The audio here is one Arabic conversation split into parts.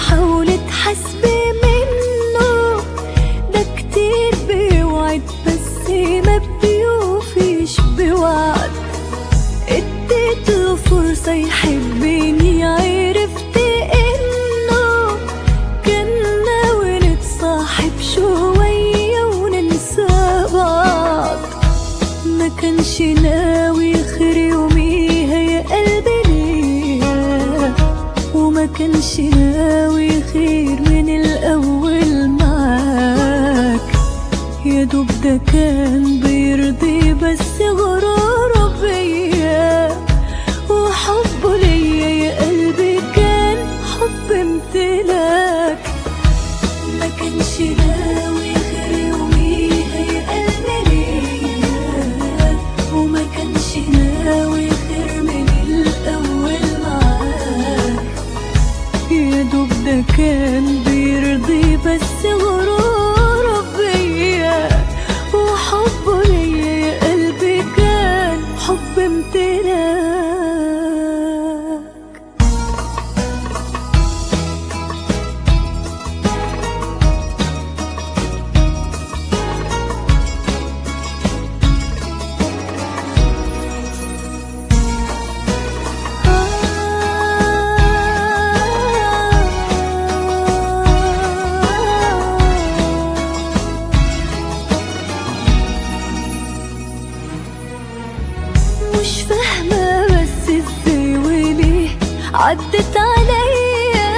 بحاول اتحاسب منه. ده كتير بيوعد بس ما بيوفيش بوعد. اديتله فرصة يحبني عرفت إنه كان ناوي نتصاحب شوية وننسى بعض. ما كانش ناوي كان بيرضي بس غرور بيا وحبه ليا يا قلبي كان حب امتلاك مش فاهمة بس إزاي وليه عدت عليا.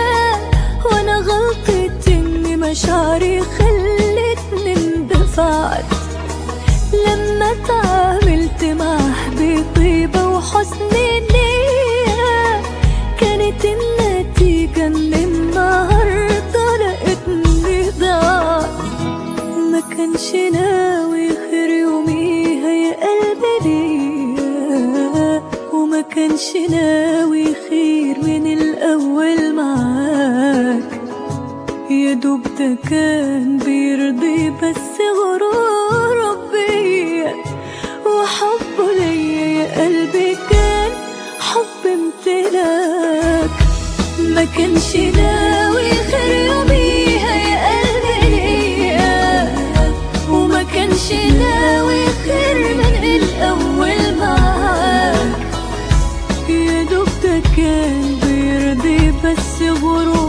وأنا غلطتي إن مشاعري خلتني اندفعت. كانش ناوي خير من الأول معاك. يا دوب ده كان بيرضي بس غرور بيا وحبه ليا يا قلبي كان حب امتلاك. ما كانش ناوي خير يوميها يا قلبي ليا. وما كانش ناوي معاك يا